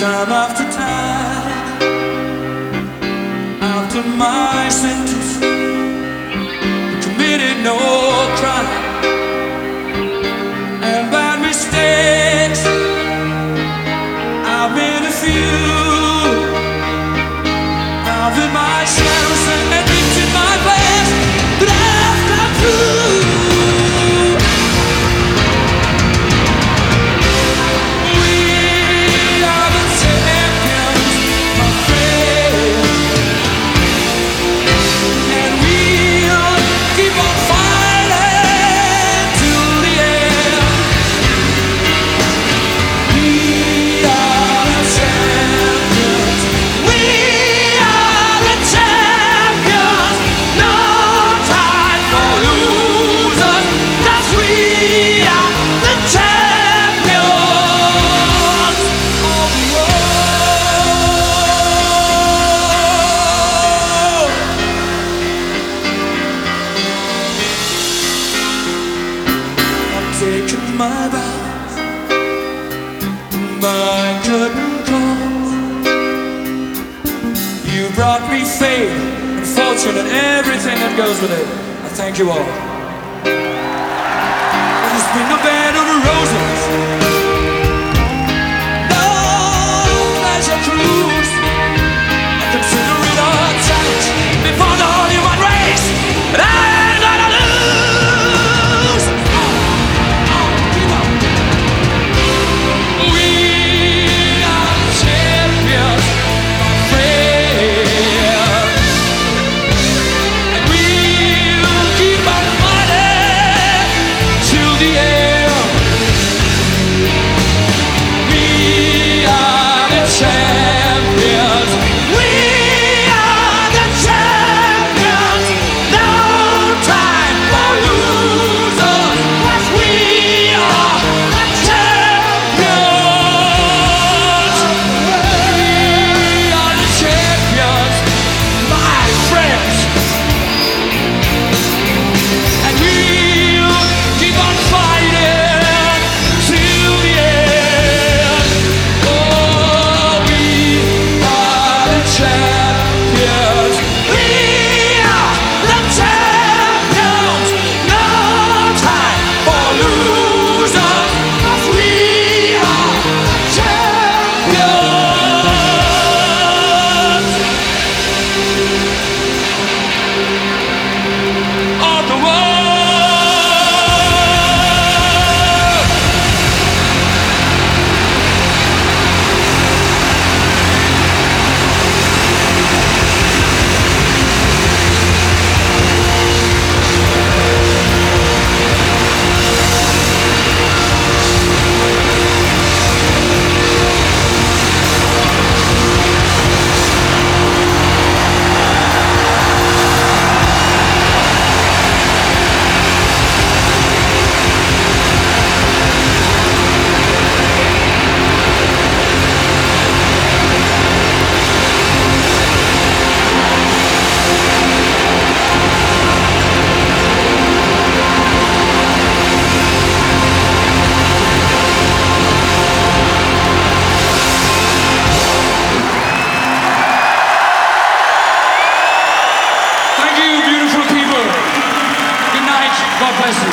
time after time. After my sentence committed no crime. my vows, my I couldn't. You brought me fame, and fortune and everything that goes with it. I thank you all. There's been a bed of roses. Bless you.